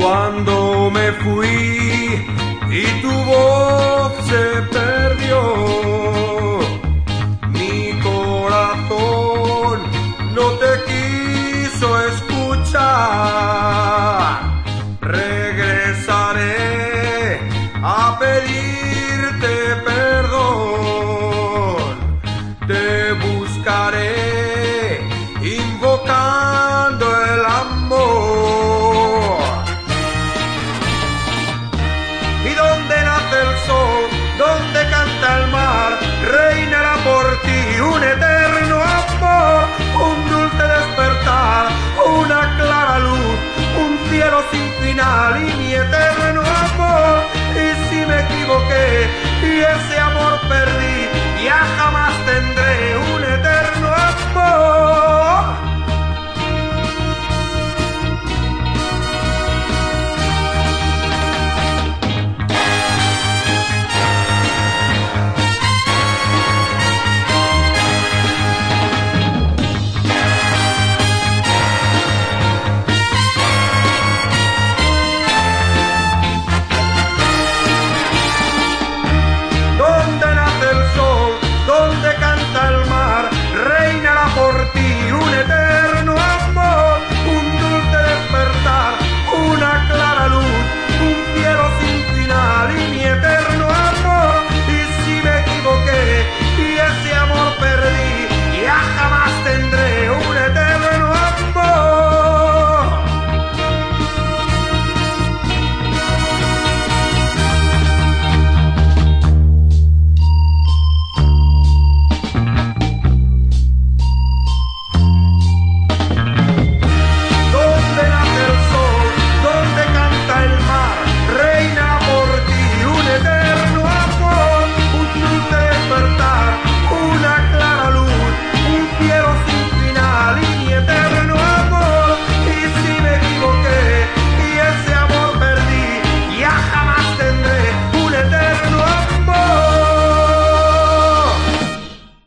cuando me fui y tu voz se perdió. Mi corazón no te quiso escuchar. Regresaré a pedir. sin final y mi eterno amor.